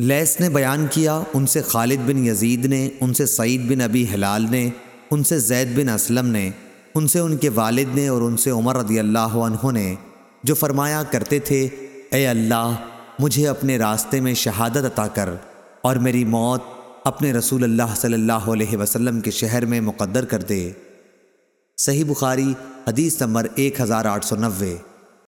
لیس نے بیان کیا، ان سے خالد بن یزید نے، ان سے سعید بن ابی حلال نے، ان سے زید بن اسلم نے، ان سے ان کے والد نے اور ان سے عمر رضی اللہ عنہ نے، جو فرمایا کرتے تھے، اے اللہ، مجھے اپنے راستے میں شہادت عطا کر اور میری موت اپنے رسول اللہ صلی اللہ علیہ وسلم کے شہر میں مقدر کر دے۔ صحیح بخاری، حدیث نمبر ایک ہزار آٹھ سو نوے۔